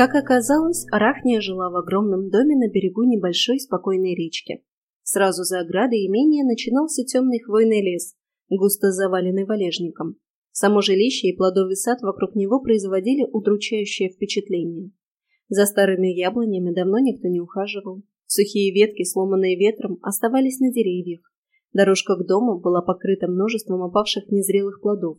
Как оказалось, Арахния жила в огромном доме на берегу небольшой спокойной речки. Сразу за оградой имения начинался темный хвойный лес, густо заваленный валежником. Само жилище и плодовый сад вокруг него производили удручающее впечатление. За старыми яблонями давно никто не ухаживал. Сухие ветки, сломанные ветром, оставались на деревьях. Дорожка к дому была покрыта множеством опавших незрелых плодов.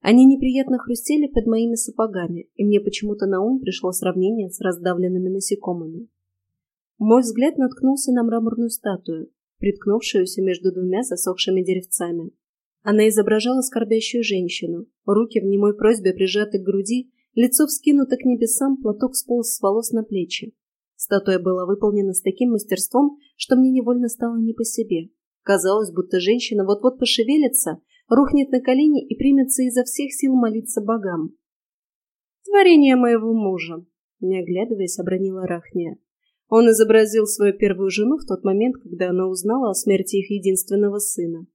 Они неприятно хрустели под моими сапогами, и мне почему-то на ум пришло сравнение с раздавленными насекомыми. Мой взгляд наткнулся на мраморную статую, приткнувшуюся между двумя засохшими деревцами. Она изображала скорбящую женщину, руки в немой просьбе прижаты к груди, лицо вскинуто к небесам, платок сполз с волос на плечи. Статуя была выполнена с таким мастерством, что мне невольно стало не по себе. Казалось, будто женщина вот-вот пошевелится, рухнет на колени и примется изо всех сил молиться богам. «Творение моего мужа», — не оглядываясь, обронила Рахния. Он изобразил свою первую жену в тот момент, когда она узнала о смерти их единственного сына.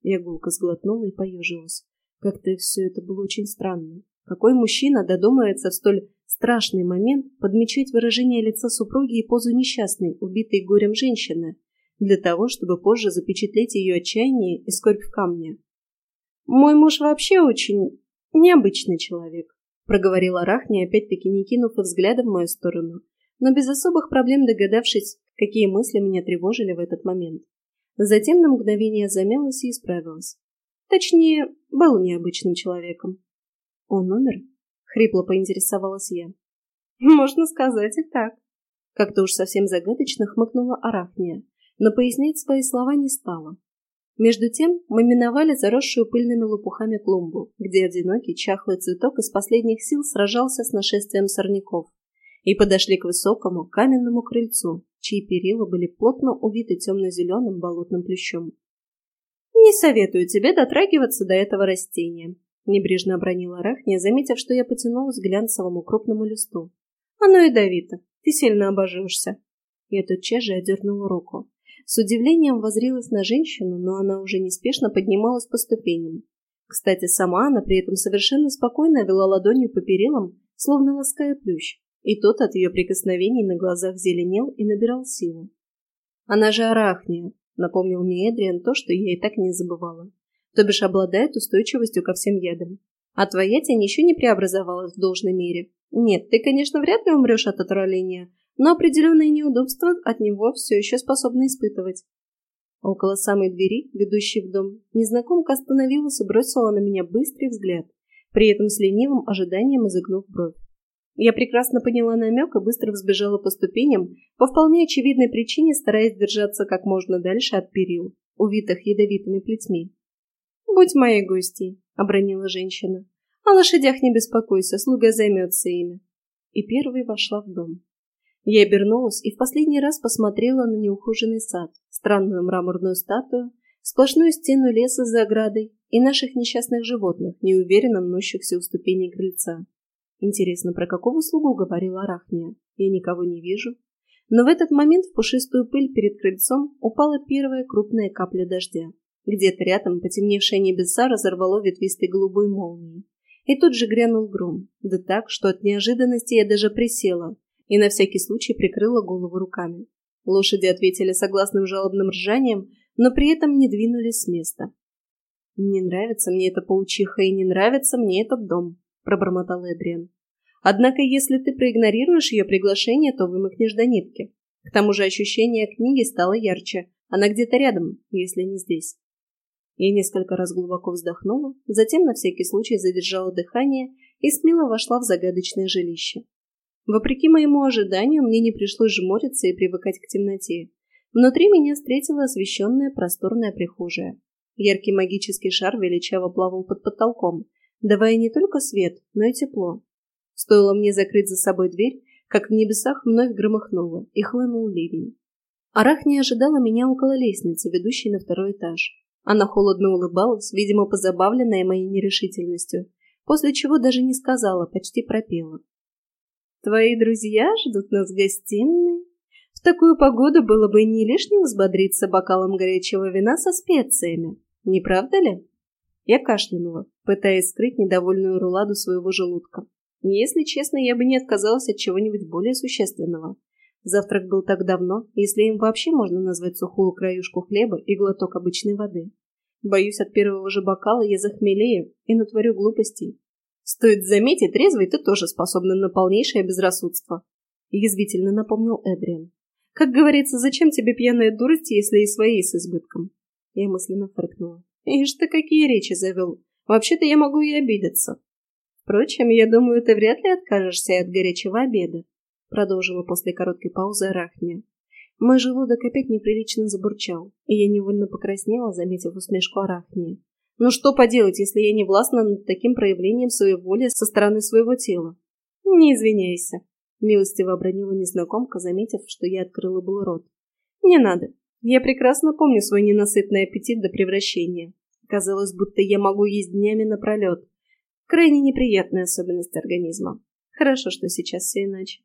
Я гулко сглотнула и поежилась. Как-то все это было очень странно. Какой мужчина додумается в столь страшный момент подмечать выражение лица супруги и позу несчастной, убитой горем женщины, для того, чтобы позже запечатлеть ее отчаяние и скорбь в камне? «Мой муж вообще очень необычный человек», — проговорила Рахни, опять-таки не кинув взгляда в мою сторону, но без особых проблем догадавшись, какие мысли меня тревожили в этот момент. Затем на мгновение замялась и исправилась. Точнее, был необычным человеком. «Он умер?» — хрипло поинтересовалась я. «Можно сказать и так». Как-то уж совсем загадочно хмыкнула Арахния, но пояснять свои слова не стала. Между тем мы миновали заросшую пыльными лопухами клумбу, где одинокий чахлый цветок из последних сил сражался с нашествием сорняков, и подошли к высокому каменному крыльцу, чьи перила были плотно увиты темно-зеленым болотным плющом. «Не советую тебе дотрагиваться до этого растения», — небрежно обронила Рахния, заметив, что я потянулась к глянцевому крупному листу. «Оно ядовито. Ты сильно обожжешься». Я тотчас же одернула руку. С удивлением возрилась на женщину, но она уже неспешно поднималась по ступеням. Кстати, сама она при этом совершенно спокойно вела ладонью по перилам, словно лаская плющ, и тот от ее прикосновений на глазах зеленел и набирал силу. «Она же арахния», — напомнил мне Эдриан то, что я и так не забывала. «То бишь обладает устойчивостью ко всем ядам. А твоя тень еще не преобразовалась в должной мере. Нет, ты, конечно, вряд ли умрешь от отравления, но определенные неудобства от него все еще способны испытывать. Около самой двери, ведущей в дом, незнакомка остановилась и бросила на меня быстрый взгляд, при этом с ленивым ожиданием изогнув бровь. Я прекрасно поняла намек и быстро взбежала по ступеням, по вполне очевидной причине стараясь держаться как можно дальше от перил, увитых ядовитыми плетьми. «Будь моей гостьей», — обронила женщина. «О лошадях не беспокойся, слуга займется ими». И первой вошла в дом. Я обернулась и в последний раз посмотрела на неухоженный сад, странную мраморную статую, сплошную стену леса за оградой и наших несчастных животных, неуверенно мнущихся у ступеней крыльца. Интересно, про какого слугу говорила Арахния? Я никого не вижу. Но в этот момент в пушистую пыль перед крыльцом упала первая крупная капля дождя. Где-то рядом потемневшее небеса разорвало ветвистой голубой молнией. И тут же грянул гром, да так, что от неожиданности я даже присела, и на всякий случай прикрыла голову руками. Лошади ответили согласным жалобным ржанием, но при этом не двинулись с места. «Не нравится мне эта паучиха и не нравится мне этот дом», — пробормотал Эдриан. «Однако, если ты проигнорируешь ее приглашение, то вымокнешь до нитки. К тому же ощущение книги стало ярче. Она где-то рядом, если не здесь». Я несколько раз глубоко вздохнула, затем на всякий случай задержала дыхание и смело вошла в загадочное жилище. Вопреки моему ожиданию, мне не пришлось жмуриться и привыкать к темноте. Внутри меня встретила освещенная просторная прихожая. Яркий магический шар величаво плавал под потолком, давая не только свет, но и тепло. Стоило мне закрыть за собой дверь, как в небесах вновь громыхнуло и хлынул ливень. Арах не ожидала меня около лестницы, ведущей на второй этаж. Она холодно улыбалась, видимо, позабавленная моей нерешительностью, после чего даже не сказала, почти пропела. Твои друзья ждут нас в гостиной. В такую погоду было бы не лишним взбодриться бокалом горячего вина со специями, не правда ли? Я кашлянула, пытаясь скрыть недовольную руладу своего желудка. Если честно, я бы не отказалась от чего-нибудь более существенного. Завтрак был так давно, если им вообще можно назвать сухую краюшку хлеба и глоток обычной воды. Боюсь, от первого же бокала я захмелею и натворю глупостей. Стоит заметить, трезвый ты тоже способна на полнейшее безрассудство. Язвительно напомнил Эдриан. Как говорится, зачем тебе пьяная дурость, если и свои с избытком? Я мысленно фыркнула. Ишь ты, какие речи завел. Вообще-то я могу и обидеться. Впрочем, я думаю, ты вряд ли откажешься от горячего обеда, продолжила после короткой паузы Арахния. Мой желудок опять неприлично забурчал, и я невольно покраснела, заметив усмешку Арахнии. Ну что поделать, если я не властна над таким проявлением своей воли со стороны своего тела? Не извиняйся, милостиво обронила незнакомка, заметив, что я открыла был рот. Не надо. Я прекрасно помню свой ненасытный аппетит до превращения. Казалось, будто я могу есть днями напролет. Крайне неприятная особенность организма. Хорошо, что сейчас все иначе.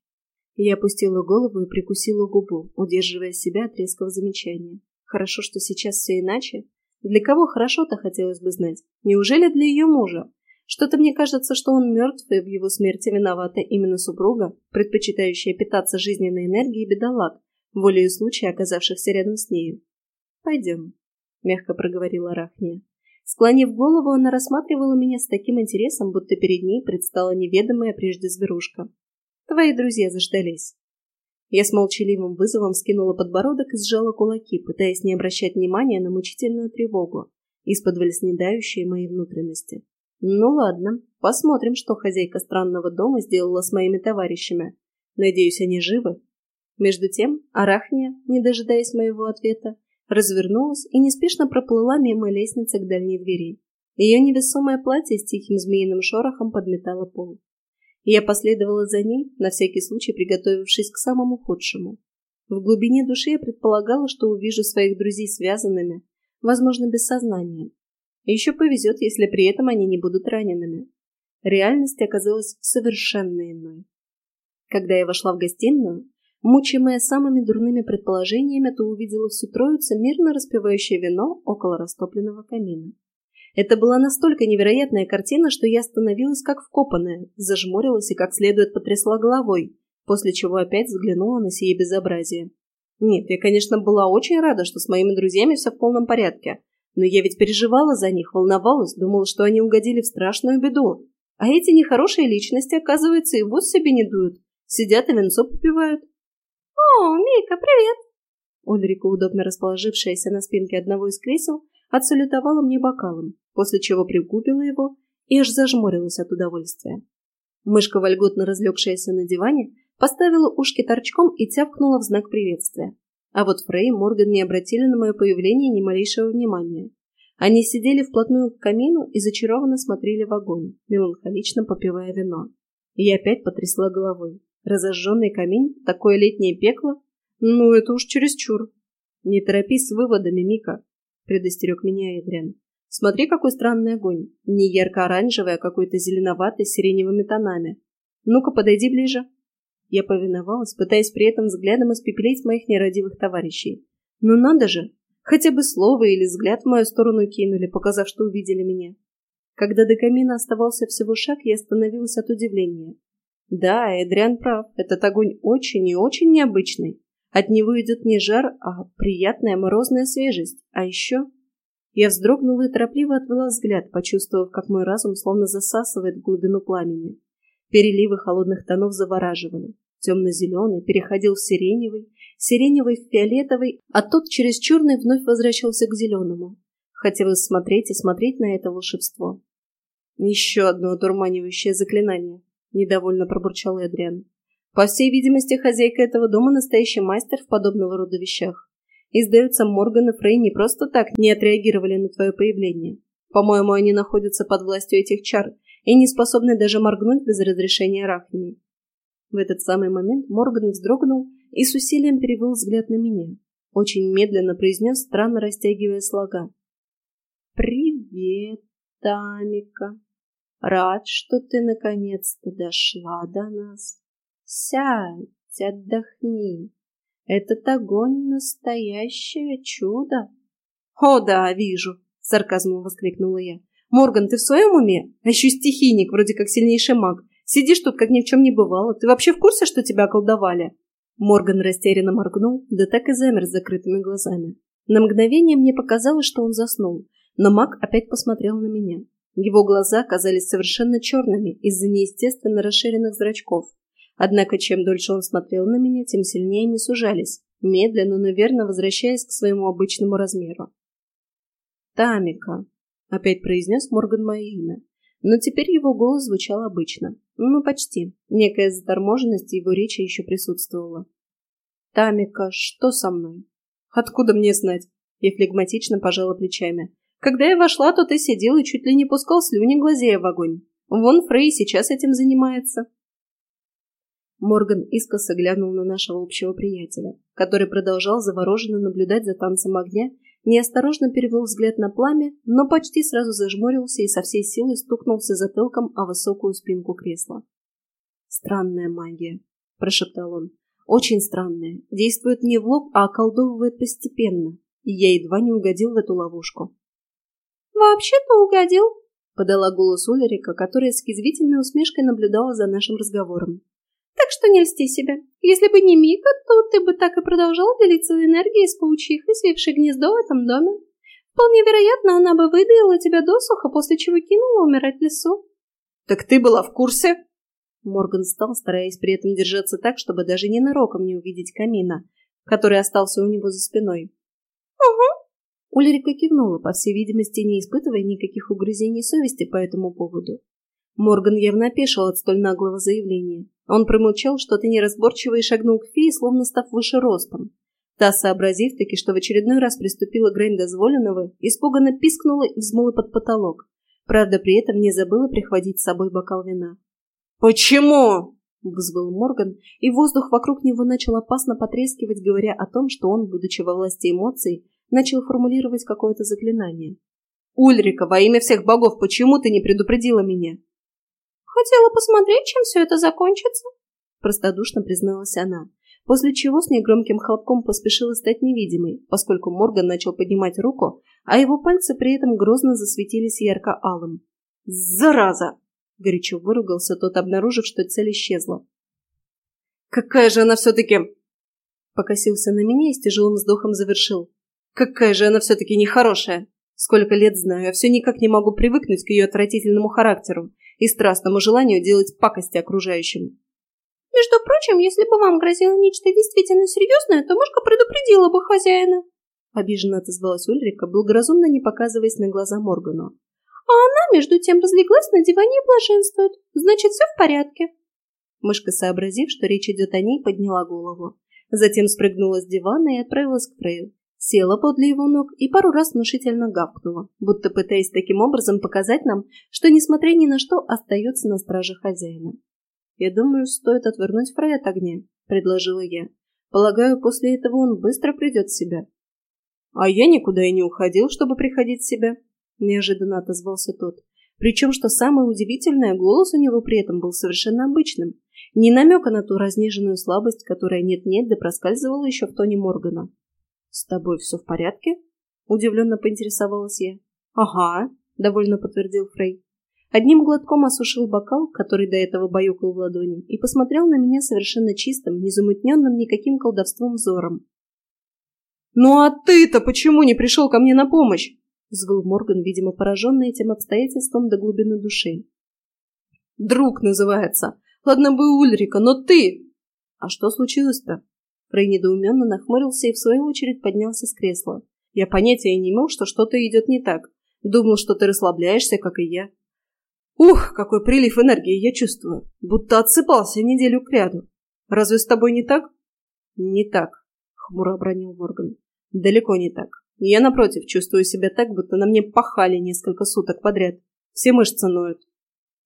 Я опустила голову и прикусила губу, удерживая себя от резкого замечания. Хорошо, что сейчас все иначе. Для кого хорошо-то хотелось бы знать? Неужели для ее мужа? Что-то мне кажется, что он мертв, и в его смерти виновата именно супруга, предпочитающая питаться жизненной энергией бедолаг, волею случая оказавшихся рядом с нею. «Пойдем», — мягко проговорила Рахния. Склонив голову, она рассматривала меня с таким интересом, будто перед ней предстала неведомая прежде зверушка. Твои друзья заждались. Я с молчаливым вызовом скинула подбородок и сжала кулаки, пытаясь не обращать внимания на мучительную тревогу, из-под снедающие мои внутренности. Ну ладно, посмотрим, что хозяйка странного дома сделала с моими товарищами. Надеюсь, они живы. Между тем, Арахния, не дожидаясь моего ответа, развернулась и неспешно проплыла мимо лестницы к дальней двери. Ее невесомое платье с тихим змеиным шорохом подметало пол. Я последовала за ней, на всякий случай приготовившись к самому худшему. В глубине души я предполагала, что увижу своих друзей связанными, возможно, без сознания. Еще повезет, если при этом они не будут ранеными. Реальность оказалась совершенно иной. Когда я вошла в гостиную, мучимая самыми дурными предположениями, то увидела всю троицу, мирно распивающее вино около растопленного камина. Это была настолько невероятная картина, что я остановилась как вкопанная, зажмурилась и как следует потрясла головой, после чего опять взглянула на сие безобразие. Нет, я, конечно, была очень рада, что с моими друзьями все в полном порядке, но я ведь переживала за них, волновалась, думала, что они угодили в страшную беду. А эти нехорошие личности, оказывается, и вот себе не дуют. Сидят и венцо попивают. «О, Мика, привет!» Ульрика, удобно расположившаяся на спинке одного из кресел, отсалютовала мне бокалом, после чего пригубила его и аж зажмурилась от удовольствия. Мышка, вольготно разлегшаяся на диване, поставила ушки торчком и тявкнула в знак приветствия. А вот Фрей и Морган не обратили на мое появление ни малейшего внимания. Они сидели вплотную к камину и зачарованно смотрели в огонь, меланхолично попивая вино. Я опять потрясла головой. Разожженный камин, такое летнее пекло? Ну, это уж чересчур. Не торопись с выводами, Мика предостерег меня Эдриан. Смотри, какой странный огонь. Не ярко-оранжевый, а какой-то зеленоватый с сиреневыми тонами. Ну-ка, подойди ближе. Я повиновалась, пытаясь при этом взглядом испепелить моих нерадивых товарищей. Ну надо же! Хотя бы слово или взгляд в мою сторону кинули, показав, что увидели меня. Когда до камина оставался всего шаг, я остановилась от удивления. Да, Эдриан прав, этот огонь очень и очень необычный. От него идет не жар, а приятная морозная свежесть. А еще... Я вздрогнула и торопливо отвела взгляд, почувствовав, как мой разум словно засасывает в глубину пламени. Переливы холодных тонов завораживали. Темно-зеленый переходил в сиреневый, сиреневый в фиолетовый, а тот через черный вновь возвращался к зеленому. Хотелось смотреть и смотреть на это волшебство. «Еще одно одурманивающее заклинание», — недовольно пробурчал Эдриан. По всей видимости, хозяйка этого дома настоящий мастер в подобного рода вещах. И, сдается, Морган и Фрей не просто так не отреагировали на твое появление. По-моему, они находятся под властью этих чар и не способны даже моргнуть без разрешения Рахни. В этот самый момент Морган вздрогнул и с усилием перевел взгляд на меня. Очень медленно произнес, странно растягивая слога. «Привет, Тамика. Рад, что ты наконец-то дошла до нас. Сядь, отдохни. Этот огонь — настоящее чудо. — О, да, вижу, — сарказмом воскликнула я. — Морган, ты в своем уме? А еще стихийник, вроде как сильнейший маг. Сидишь тут, как ни в чем не бывало. Ты вообще в курсе, что тебя околдовали?» Морган растерянно моргнул, да так и замер с закрытыми глазами. На мгновение мне показалось, что он заснул, но маг опять посмотрел на меня. Его глаза казались совершенно черными из-за неестественно расширенных зрачков. Однако, чем дольше он смотрел на меня, тем сильнее они сужались, медленно, но верно возвращаясь к своему обычному размеру. «Тамика», — опять произнес Морган мое имя, но теперь его голос звучал обычно. Ну, почти. Некая заторможенность его речи еще присутствовала. «Тамика, что со мной?» «Откуда мне знать?» Я флегматично пожала плечами. «Когда я вошла, то ты сидел и чуть ли не пускал слюни, глазея в огонь. Вон Фрей сейчас этим занимается». Морган искоса глянул на нашего общего приятеля, который продолжал завороженно наблюдать за танцем огня, неосторожно перевел взгляд на пламя, но почти сразу зажмурился и со всей силы стукнулся затылком о высокую спинку кресла. «Странная магия», — прошептал он. «Очень странная. Действует не в лоб, а околдовывает постепенно. И я едва не угодил в эту ловушку». «Вообще-то угодил», — подала голос Улерика, которая с язвительной усмешкой наблюдала за нашим разговором. Так что не льсти себя. Если бы не Мика, то ты бы так и продолжал делиться энергией с паучихой, свившей гнездо в этом доме. Вполне вероятно, она бы выдаила тебя досуха, после чего кинула умирать в лесу. Так ты была в курсе? Морган встал, стараясь при этом держаться так, чтобы даже ненароком не увидеть камина, который остался у него за спиной. Угу. Ульрика кивнула, по всей видимости, не испытывая никаких угрызений совести по этому поводу. Морган явно опешил от столь наглого заявления. Он промолчал что-то неразборчиво и шагнул к фее, словно став выше ростом. Та, сообразив таки, что в очередной раз приступила грань дозволенного, испуганно пискнула и взмыла под потолок. Правда, при этом не забыла прихватить с собой бокал вина. «Почему?» — взвыл Морган, и воздух вокруг него начал опасно потрескивать, говоря о том, что он, будучи во власти эмоций, начал формулировать какое-то заклинание. «Ульрика, во имя всех богов, почему ты не предупредила меня?» Хотела посмотреть, чем все это закончится. Простодушно призналась она, после чего с негромким хлопком поспешила стать невидимой, поскольку Морган начал поднимать руку, а его пальцы при этом грозно засветились ярко-алым. «Зараза!» — горячо выругался тот, обнаружив, что цель исчезла. «Какая же она все-таки...» Покосился на меня и с тяжелым вздохом завершил. «Какая же она все-таки нехорошая! Сколько лет знаю, а все никак не могу привыкнуть к ее отвратительному характеру и страстному желанию делать пакости окружающим. Между прочим, если бы вам грозило нечто действительно серьезное, то мышка предупредила бы хозяина. Обиженно отозвалась Ульрика, благоразумно не показываясь на глаза Моргану. А она, между тем, разлеглась на диване и блаженствует. Значит, все в порядке. Мышка, сообразив, что речь идет о ней, подняла голову. Затем спрыгнула с дивана и отправилась к Фрею села подле его ног и пару раз внушительно гавкнула, будто пытаясь таким образом показать нам, что, несмотря ни на что, остается на страже хозяина. «Я думаю, стоит отвернуть Фрей от огня», — предложила я. «Полагаю, после этого он быстро придет в себя». «А я никуда и не уходил, чтобы приходить в себя», — неожиданно отозвался тот. Причем, что самое удивительное, голос у него при этом был совершенно обычным. Ни намека на ту разнеженную слабость, которая нет-нет да проскальзывала еще в тоне Моргана. «С тобой все в порядке?» — удивленно поинтересовалась я. «Ага», — довольно подтвердил Фрей. Одним глотком осушил бокал, который до этого баюкал в ладони, и посмотрел на меня совершенно чистым, незамутненным никаким колдовством взором. «Ну а ты-то почему не пришел ко мне на помощь?» — взвыл Морган, видимо, пораженный этим обстоятельством до глубины души. «Друг называется. Ладно бы Ульрика, но ты...» «А что случилось-то?» Фрей недоуменно нахмурился и в свою очередь поднялся с кресла. Я понятия не имел, что что-то идет не так. Думал, что ты расслабляешься, как и я. Ух, какой прилив энергии я чувствую. Будто отсыпался неделю кряду. Разве с тобой не так? Не так, хмуро обронил Морган. Далеко не так. Я, напротив, чувствую себя так, будто на мне пахали несколько суток подряд. Все мышцы ноют.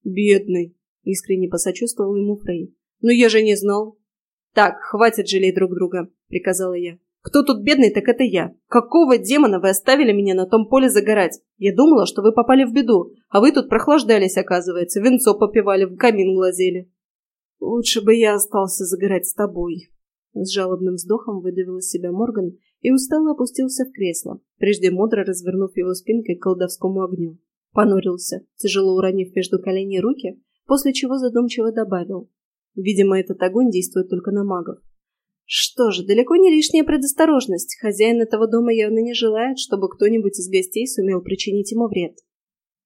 Бедный, искренне посочувствовал ему Фрей. Но я же не знал. «Так, хватит жалеть друг друга», — приказала я. «Кто тут бедный, так это я. Какого демона вы оставили меня на том поле загорать? Я думала, что вы попали в беду, а вы тут прохлаждались, оказывается, венцо попивали, в камин глазели». «Лучше бы я остался загорать с тобой», — с жалобным вздохом выдавил из себя Морган и устало опустился в кресло, прежде мудро развернув его спинкой к колдовскому огню. Понурился, тяжело уронив между коленей руки, после чего задумчиво добавил. Видимо, этот огонь действует только на магов. Что же, далеко не лишняя предосторожность. Хозяин этого дома явно не желает, чтобы кто-нибудь из гостей сумел причинить ему вред.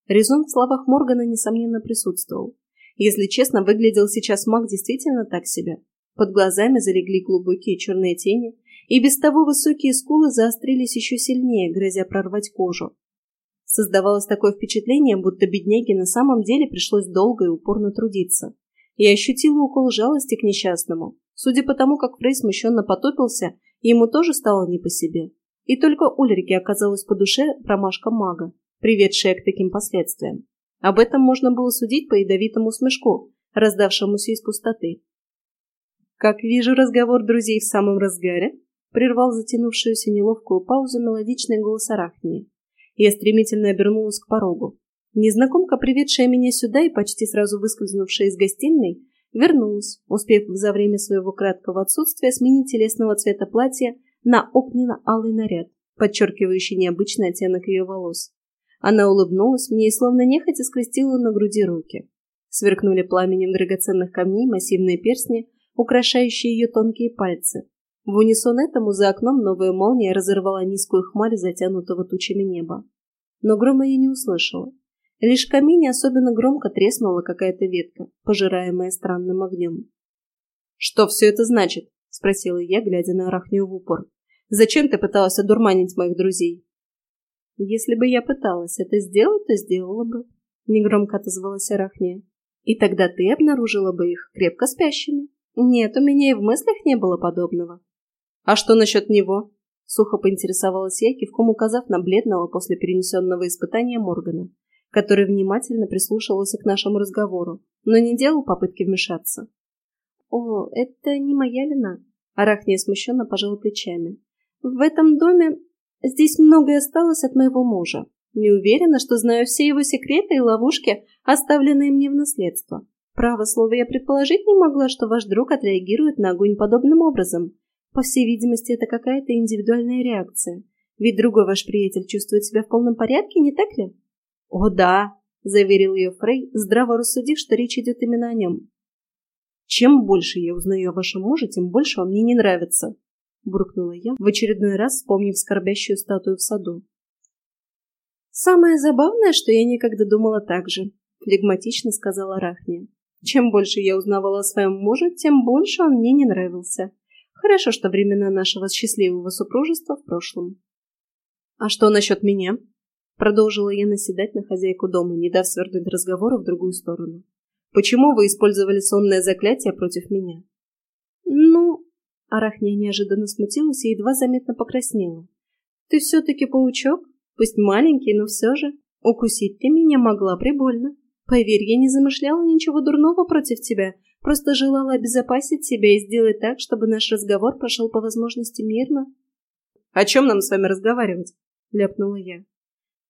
Резон в словах Моргана, несомненно, присутствовал. Если честно, выглядел сейчас маг действительно так себе. Под глазами залегли глубокие черные тени, и без того высокие скулы заострились еще сильнее, грозя прорвать кожу. Создавалось такое впечатление, будто бедняге на самом деле пришлось долго и упорно трудиться. Я ощутила укол жалости к несчастному. Судя по тому, как Фрей смущенно потопился, ему тоже стало не по себе. И только Ульрике оказалась по душе промашка мага, приведшая к таким последствиям. Об этом можно было судить по ядовитому смешку, раздавшемуся из пустоты. «Как вижу, разговор друзей в самом разгаре», прервал затянувшуюся неловкую паузу мелодичный голос Арахнии. Я стремительно обернулась к порогу. Незнакомка, приведшая меня сюда и почти сразу выскользнувшая из гостиной, вернулась, успев за время своего краткого отсутствия сменить телесного цвета платья на огненно-алый наряд, подчеркивающий необычный оттенок ее волос. Она улыбнулась мне и словно нехотя скрестила на груди руки. Сверкнули пламенем драгоценных камней массивные перстни, украшающие ее тонкие пальцы. В унисон этому за окном новая молния разорвала низкую хмарь затянутого тучами неба. Но грома я не услышала. Лишь в камине особенно громко треснула какая-то ветка, пожираемая странным огнем. «Что все это значит?» — спросила я, глядя на Арахнию в упор. «Зачем ты пыталась одурманить моих друзей?» «Если бы я пыталась это сделать, то сделала бы», — негромко отозвалась Арахния. «И тогда ты обнаружила бы их крепко спящими. Нет, у меня и в мыслях не было подобного». «А что насчет него?» — сухо поинтересовалась я, кивком указав на бледного после перенесенного испытания Моргана который внимательно прислушивался к нашему разговору, но не делал попытки вмешаться. «О, это не моя вина», — Арахния смущенно пожала плечами. «В этом доме здесь многое осталось от моего мужа. Не уверена, что знаю все его секреты и ловушки, оставленные мне в наследство. Право слово, я предположить не могла, что ваш друг отреагирует на огонь подобным образом. По всей видимости, это какая-то индивидуальная реакция. Ведь другой ваш приятель чувствует себя в полном порядке, не так ли?» «О, да», — заверил ее Фрей, здраво рассудив, что речь идет именно о нем. «Чем больше я узнаю о вашем муже, тем больше он мне не нравится», — буркнула я, в очередной раз вспомнив скорбящую статую в саду. «Самое забавное, что я никогда думала так же», — флегматично сказала Рахния. «Чем больше я узнавала о своем муже, тем больше он мне не нравился. Хорошо, что времена нашего счастливого супружества в прошлом». «А что насчет меня?» Продолжила я наседать на хозяйку дома, не дав свернуть разговора в другую сторону. «Почему вы использовали сонное заклятие против меня?» «Ну...» Арахния неожиданно смутилась и едва заметно покраснела. «Ты все-таки паучок? Пусть маленький, но все же. Укусить ты меня могла прибольно. Поверь, я не замышляла ничего дурного против тебя, просто желала обезопасить себя и сделать так, чтобы наш разговор прошел по возможности мирно». «О чем нам с вами разговаривать?» — ляпнула я.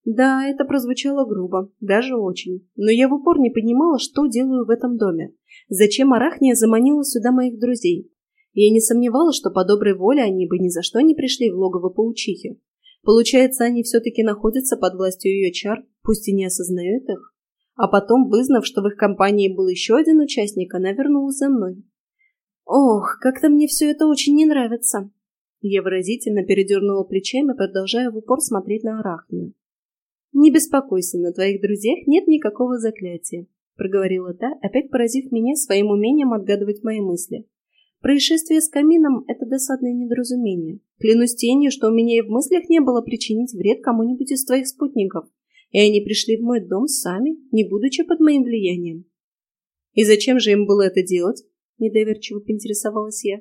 Да, это прозвучало грубо, даже очень. Но я в упор не понимала, что делаю в этом доме. Зачем Арахния заманила сюда моих друзей? Я не сомневалась, что по доброй воле они бы ни за что не пришли в логово паучихи. Получается, они все-таки находятся под властью ее чар, пусть и не осознают их. А потом, вызнав, что в их компании был еще один участник, она вернулась за мной. Ох, как-то мне все это очень не нравится. Я выразительно передернула плечами, продолжая в упор смотреть на Арахнию. «Не беспокойся, на твоих друзьях нет никакого заклятия», — проговорила та, опять поразив меня своим умением отгадывать мои мысли. «Происшествие с камином — это досадное недоразумение. Клянусь тенью, что у меня и в мыслях не было причинить вред кому-нибудь из твоих спутников, и они пришли в мой дом сами, не будучи под моим влиянием». «И зачем же им было это делать?» — недоверчиво поинтересовалась я.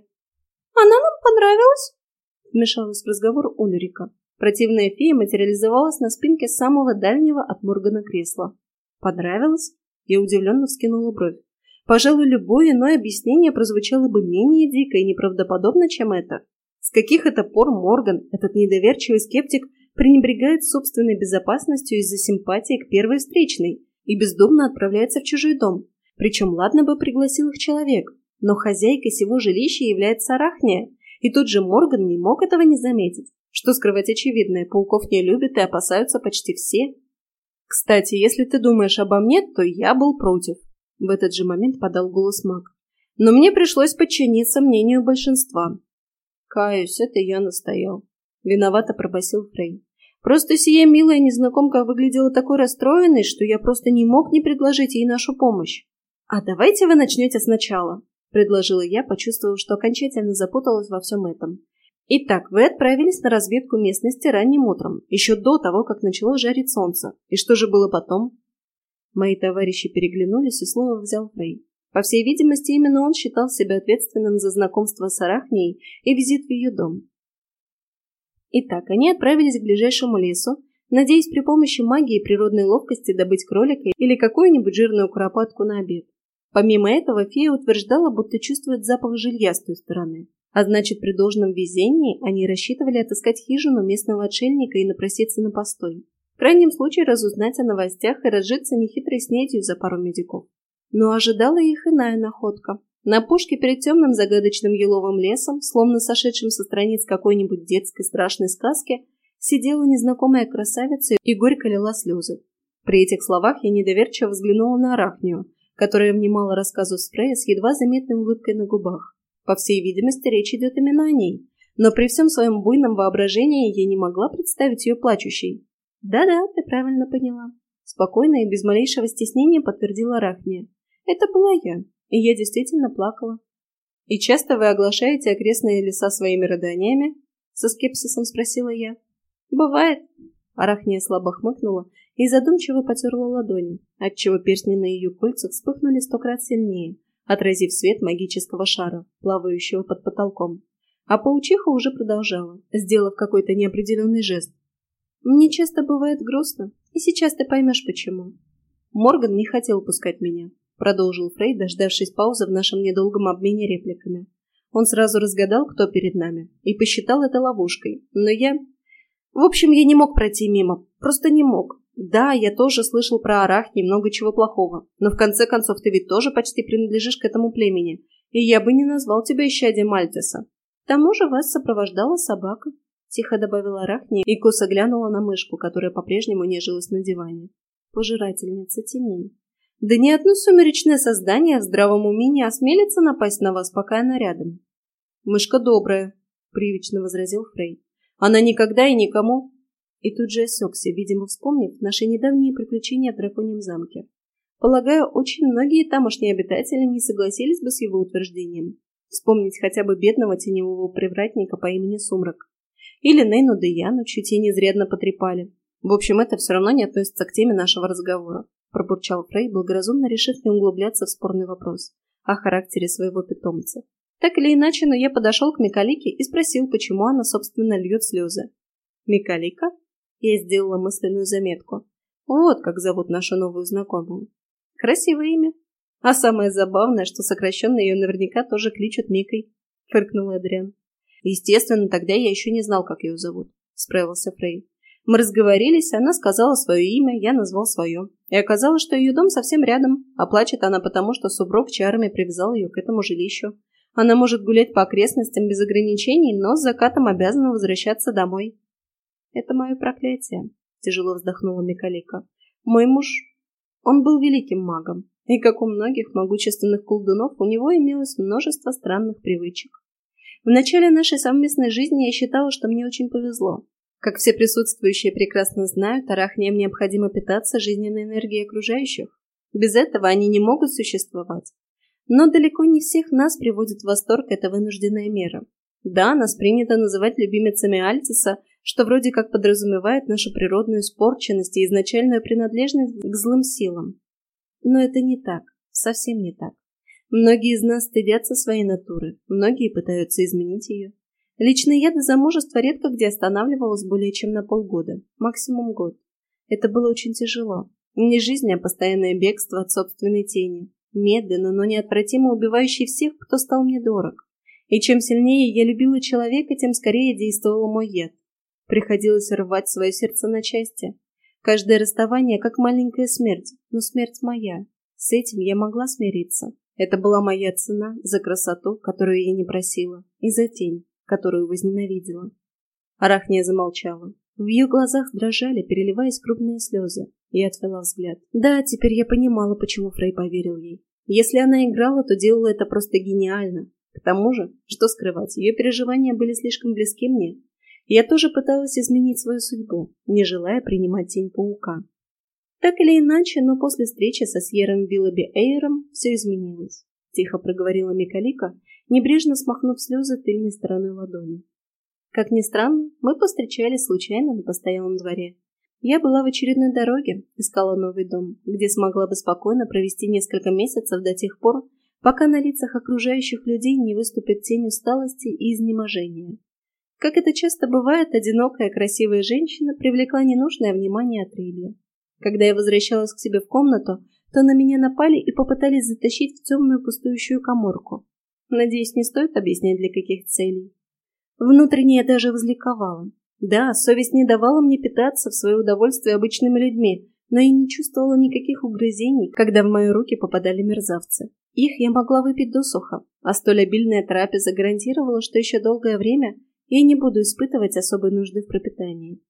«Она нам понравилась», — вмешалась в разговор Ульрика. Противная фея материализовалась на спинке самого дальнего от Моргана кресла. «Понравилось?» Я удивленно вскинула бровь. Пожалуй, любое иное объяснение прозвучало бы менее дико и неправдоподобно, чем это. С каких это пор Морган, этот недоверчивый скептик, пренебрегает собственной безопасностью из-за симпатии к первой встречной и бездумно отправляется в чужой дом? Причем ладно бы пригласил их человек, но хозяйкой сего жилища является Арахния, и тот же Морган не мог этого не заметить. Что скрывать очевидное, пауков не любят и опасаются почти все. Кстати, если ты думаешь обо мне, то я был против. В этот же момент подал голос маг. Но мне пришлось подчиниться мнению большинства. Каюсь, это я настоял. Виновато пробасил Фрей. Просто сия милая незнакомка выглядела такой расстроенной, что я просто не мог не предложить ей нашу помощь. «А давайте вы начнете сначала», — предложила я, почувствовав, что окончательно запуталась во всем этом. «Итак, вы отправились на разведку местности ранним утром, еще до того, как начало жарить солнце. И что же было потом?» Мои товарищи переглянулись, и слово взял Фрей. По всей видимости, именно он считал себя ответственным за знакомство с Арахнией и визит в ее дом. Итак, они отправились к ближайшему лесу, надеясь при помощи магии и природной ловкости добыть кролика или какую-нибудь жирную куропатку на обед. Помимо этого, фея утверждала, будто чувствует запах жилья с той стороны. А значит, при должном везении они рассчитывали отыскать хижину местного отшельника и напроситься на постой. В крайнем случае разузнать о новостях и разжиться нехитрой снедью за пару медиков. Но ожидала их иная находка. На пушке перед темным загадочным еловым лесом, словно сошедшим со страниц какой-нибудь детской страшной сказки, сидела незнакомая красавица и горько лила слезы. При этих словах я недоверчиво взглянула на Арахнию, которая внимала рассказу Спрея с едва заметной улыбкой на губах. По всей видимости, речь идет именно о ней. Но при всем своем буйном воображении я не могла представить ее плачущей. «Да-да, ты правильно поняла». Спокойно и без малейшего стеснения подтвердила Арахния. «Это была я, и я действительно плакала». «И часто вы оглашаете окрестные леса своими рыданиями?» Со скепсисом спросила я. «Бывает». Арахния слабо хмыкнула и задумчиво потерла ладони, отчего перстни на ее кольцах вспыхнули сто крат сильнее, отразив свет магического шара, плавающего под потолком. А паучиха уже продолжала, сделав какой-то неопределенный жест. «Мне часто бывает грустно, и сейчас ты поймешь, почему». Морган не хотел пускать меня, продолжил Фрей, дождавшись паузы в нашем недолгом обмене репликами. Он сразу разгадал, кто перед нами, и посчитал это ловушкой, но я... В общем, я не мог пройти мимо, просто не мог. Да, я тоже слышал про Арахни много чего плохого, но в конце концов ты ведь тоже почти принадлежишь к этому племени, и я бы не назвал тебя исчадием Мальтеса. К тому же вас сопровождала собака, тихо добавила Арахни и косо глянула на мышку, которая по-прежнему нежилась на диване. Пожирательница теней. Да ни одно сумеречное создание в здравом уме не осмелится напасть на вас, пока она рядом. Мышка добрая, привычно возразил Фрей. Она никогда и никому и тут же осекся, видимо, вспомнив наши недавние приключения в драконьем замке. Полагаю, очень многие тамошние обитатели не согласились бы с его утверждением. Вспомнить хотя бы бедного теневого привратника по имени Сумрак. Или Нейну Деяну, чью тень изрядно потрепали. В общем, это все равно не относится к теме нашего разговора, пробурчал Фрей, благоразумно решив не углубляться в спорный вопрос о характере своего питомца. Так или иначе, но я подошел к Микалике и спросил, почему она, собственно, льет слезы. «Микалика?» Я сделала мысленную заметку. Вот как зовут нашу новую знакомую. Красивое имя. А самое забавное, что сокращенно ее наверняка тоже кличут Микой, фыркнул Адриан. Естественно, тогда я еще не знал, как ее зовут, справился Фрей. Мы разговорились, она сказала свое имя, я назвал свое. И оказалось, что ее дом совсем рядом, а плачет она потому, что супруг чарами привязал ее к этому жилищу. Она может гулять по окрестностям без ограничений, но с закатом обязана возвращаться домой. Это мое проклятие, тяжело вздохнула Микалика. Мой муж, он был великим магом, и, как у многих могущественных колдунов, у него имелось множество странных привычек. В начале нашей совместной жизни я считала, что мне очень повезло. Как все присутствующие прекрасно знают, арахниям необходимо питаться жизненной энергией окружающих. Без этого они не могут существовать. Но далеко не всех нас приводит в восторг эта вынужденная мера. Да, нас принято называть любимицами Альтиса – что вроде как подразумевает нашу природную испорченность и изначальную принадлежность к злым силам. Но это не так, совсем не так. Многие из нас стыдятся своей натуры, многие пытаются изменить ее. Лично я до замужества редко где останавливалась более чем на полгода, максимум год. Это было очень тяжело. Не жизнь, а постоянное бегство от собственной тени. Медленно, но неотвратимо убивающий всех, кто стал мне дорог. И чем сильнее я любила человека, тем скорее действовал мой яд. Приходилось рвать свое сердце на части. Каждое расставание как маленькая смерть, но смерть моя. С этим я могла смириться. Это была моя цена за красоту, которую я не просила, и за тень, которую возненавидела. Арахния замолчала. В ее глазах дрожали, переливаясь крупные слезы, Я отвела взгляд. Да, теперь я понимала, почему Фрей поверил ей. Если она играла, то делала это просто гениально. К тому же, что скрывать, ее переживания были слишком близки мне. Я тоже пыталась изменить свою судьбу, не желая принимать тень паука. Так или иначе, но после встречи со Сьером Виллоби Эйром все изменилось. Тихо проговорила Микалика, небрежно смахнув слезы тыльной стороной ладони. Как ни странно, мы повстречались случайно на постоялом дворе. Я была в очередной дороге, искала новый дом, где смогла бы спокойно провести несколько месяцев до тех пор, пока на лицах окружающих людей не выступит тень усталости и изнеможения. Как это часто бывает, одинокая красивая женщина привлекла ненужное внимание от Рилья. Когда я возвращалась к себе в комнату, то на меня напали и попытались затащить в темную пустующую коморку. Надеюсь, не стоит объяснять, для каких целей. Внутренне я даже возликовала. Да, совесть не давала мне питаться в свое удовольствие обычными людьми, но я не чувствовала никаких угрызений, когда в мои руки попадали мерзавцы. Их я могла выпить досуха, а столь обильная трапеза гарантировала, что еще долгое время я не буду испытывать особой нужды в пропитании.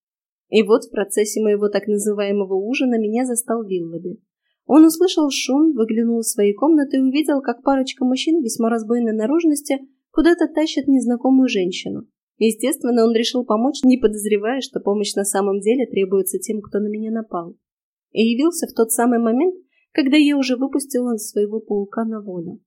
И вот в процессе моего так называемого ужина меня застал Виллоби. Он услышал шум, выглянул из своей комнаты и увидел, как парочка мужчин весьма разбойной наружности куда-то тащат незнакомую женщину. Естественно, он решил помочь, не подозревая, что помощь на самом деле требуется тем, кто на меня напал. И явился в тот самый момент, когда я уже выпустила своего паука на волю.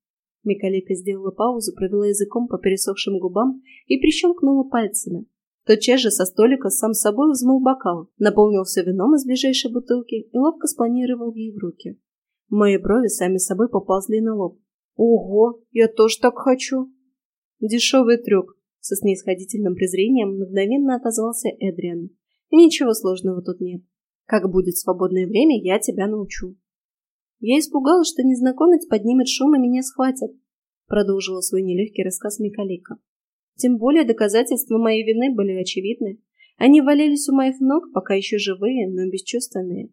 Микалика сделала паузу, провела языком по пересохшим губам и прищелкнула пальцами. Тотчас же со столика сам собой взмыл бокал, наполнился вином из ближайшей бутылки и ловко спланировал ей в руки. Мои брови сами собой поползли на лоб. «Ого, я тоже так хочу!» «Дешевый трюк», — со снисходительным презрением мгновенно отозвался Эдриан. «Ничего сложного тут нет. Как будет свободное время, я тебя научу». Я испугалась, что незнакомец поднимет шум и меня схватят, продолжила свой нелегкий рассказ Микалика. Тем более доказательства моей вины были очевидны. Они валялись у моих ног, пока еще живые, но бесчувственные.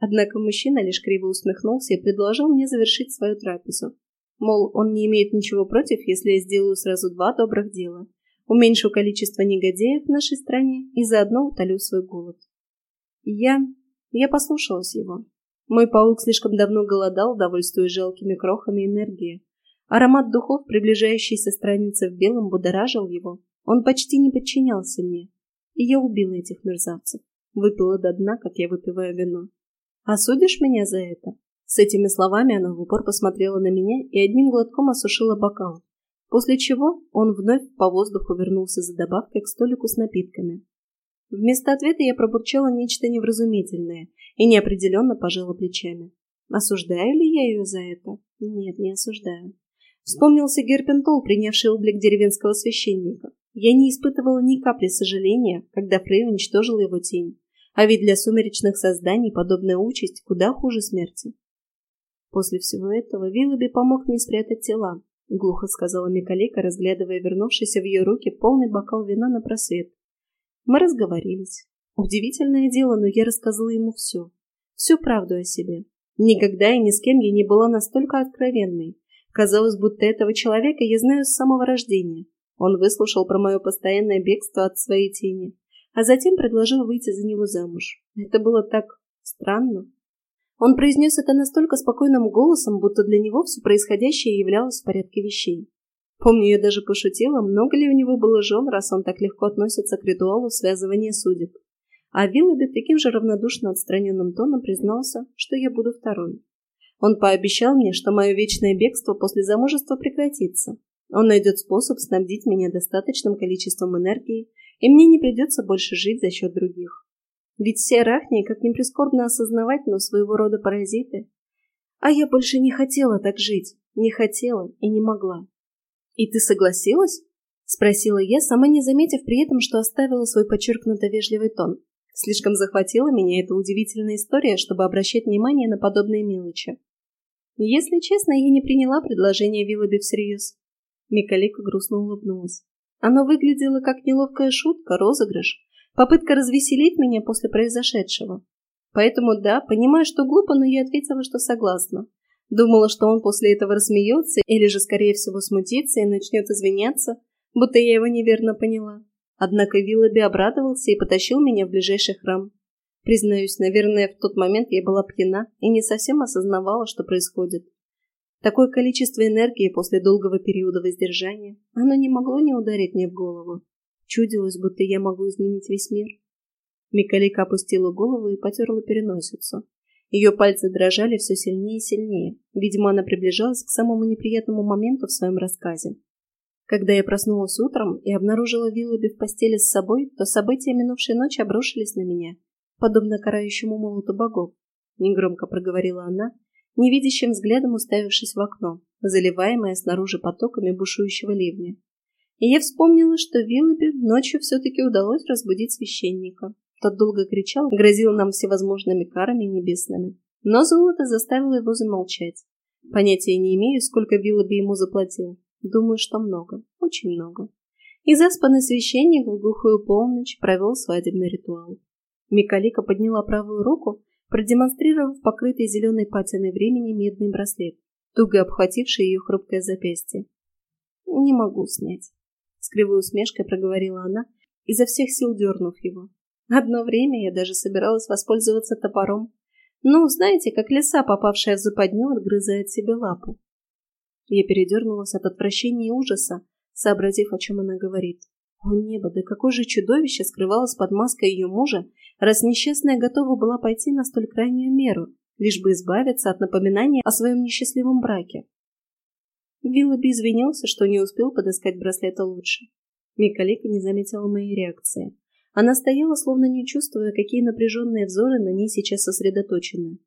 Однако мужчина лишь криво усмехнулся и предложил мне завершить свою трапезу. Мол, он не имеет ничего против, если я сделаю сразу два добрых дела. Уменьшу количество негодяев в нашей стране и заодно утолю свой голод. я... я послушалась его. Мой паук слишком давно голодал, довольствуясь жалкими крохами энергии. Аромат духов, приближающийся страницы в белом, будоражил его. Он почти не подчинялся мне. И я убила этих мерзавцев. Выпила до дна, как я выпиваю вино. «Осудишь меня за это?» С этими словами она в упор посмотрела на меня и одним глотком осушила бокал. После чего он вновь по воздуху вернулся за добавкой к столику с напитками. Вместо ответа я пробурчала нечто невразумительное и неопределенно пожала плечами. Осуждаю ли я ее за это? Нет, не осуждаю. Вспомнился Герпентол, принявший облик деревенского священника. Я не испытывала ни капли сожаления, когда Фрей уничтожил его тень. А ведь для сумеречных созданий подобная участь куда хуже смерти. После всего этого Виллоби помог мне спрятать тела, глухо сказала Микалейка, разглядывая вернувшийся в ее руки полный бокал вина на просвет. Мы разговорились. Удивительное дело, но я рассказала ему все. Всю правду о себе. Никогда и ни с кем я не была настолько откровенной. Казалось, будто этого человека я знаю с самого рождения. Он выслушал про мое постоянное бегство от своей тени, а затем предложил выйти за него замуж. Это было так странно. Он произнес это настолько спокойным голосом, будто для него все происходящее являлось в порядке вещей. Помню, я даже пошутила, много ли у него было жен, раз он так легко относится к ритуалу связывания судеб. А Виллоби таким же равнодушно отстраненным тоном признался, что я буду второй. Он пообещал мне, что мое вечное бегство после замужества прекратится. Он найдет способ снабдить меня достаточным количеством энергии, и мне не придется больше жить за счет других. Ведь все арахнии, как ни прискорбно осознавать, но своего рода паразиты. А я больше не хотела так жить, не хотела и не могла. «И ты согласилась?» — спросила я, сама не заметив при этом, что оставила свой подчеркнуто вежливый тон. Слишком захватила меня эта удивительная история, чтобы обращать внимание на подобные мелочи. Если честно, я не приняла предложение Виллоби всерьез. Микалика грустно улыбнулась. Оно выглядело как неловкая шутка, розыгрыш, попытка развеселить меня после произошедшего. Поэтому да, понимаю, что глупо, но я ответила, что согласна. Думала, что он после этого рассмеется или же, скорее всего, смутится и начнет извиняться, будто я его неверно поняла. Однако Виллоби обрадовался и потащил меня в ближайший храм. Признаюсь, наверное, в тот момент я была пьяна и не совсем осознавала, что происходит. Такое количество энергии после долгого периода воздержания, оно не могло не ударить мне в голову. Чудилось, будто я могу изменить весь мир. Микалика опустила голову и потерла переносицу. Ее пальцы дрожали все сильнее и сильнее. Видимо, она приближалась к самому неприятному моменту в своем рассказе. Когда я проснулась утром и обнаружила Виллоби в постели с собой, то события минувшей ночи обрушились на меня, подобно карающему молоту богов. Негромко проговорила она, невидящим взглядом уставившись в окно, заливаемое снаружи потоками бушующего ливня. И я вспомнила, что Виллоби ночью все-таки удалось разбудить священника. Тот долго кричал, грозил нам всевозможными карами небесными. Но золото заставило его замолчать. Понятия не имею, сколько Виллоби ему заплатил. Думаю, что много, очень много. И заспанный священник в глухую полночь провел свадебный ритуал. Микалика подняла правую руку, продемонстрировав покрытый зеленой патиной времени медный браслет, туго обхвативший ее хрупкое запястье. «Не могу снять», — с кривой усмешкой проговорила она, изо всех сил дернув его. Одно время я даже собиралась воспользоваться топором. Ну, знаете, как лиса, попавшая в западню, отгрызает себе лапу. Я передернулась от отвращения и ужаса, сообразив, о чем она говорит. О небо, да какое же чудовище скрывалось под маской ее мужа, раз несчастная готова была пойти на столь крайнюю меру, лишь бы избавиться от напоминания о своем несчастливом браке. Виллоби извинился, что не успел подыскать браслета лучше. Микалика не заметила моей реакции. Она стояла, словно не чувствуя, какие напряженные взоры на ней сейчас сосредоточены.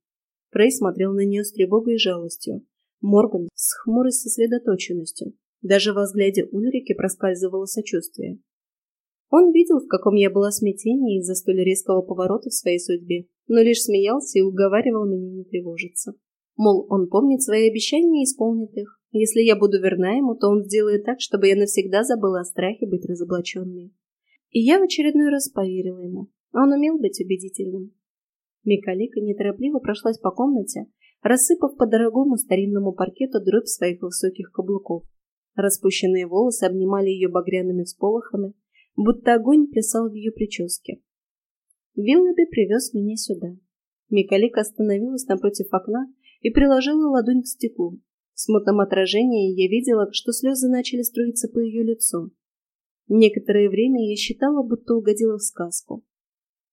Фрей смотрел на нее с тревогой и жалостью. Морган с хмурой сосредоточенностью. Даже во взгляде Ульрики проскальзывало сочувствие. Он видел, в каком я была смятении из-за столь резкого поворота в своей судьбе, но лишь смеялся и уговаривал меня не тревожиться. Мол, он помнит свои обещания и исполнит их. Если я буду верна ему, то он сделает так, чтобы я навсегда забыла о страхе быть разоблаченной. И я в очередной раз поверила ему. Он умел быть убедительным. Микалика неторопливо прошлась по комнате, рассыпав по дорогому старинному паркету дробь своих высоких каблуков. Распущенные волосы обнимали ее багряными всполохами, будто огонь плясал в ее прическе. Виллоби привез меня сюда. Микалика остановилась напротив окна и приложила ладонь к стеклу. В смутном отражении я видела, что слезы начали струиться по ее лицу. Некоторое время я считала, будто угодила в сказку.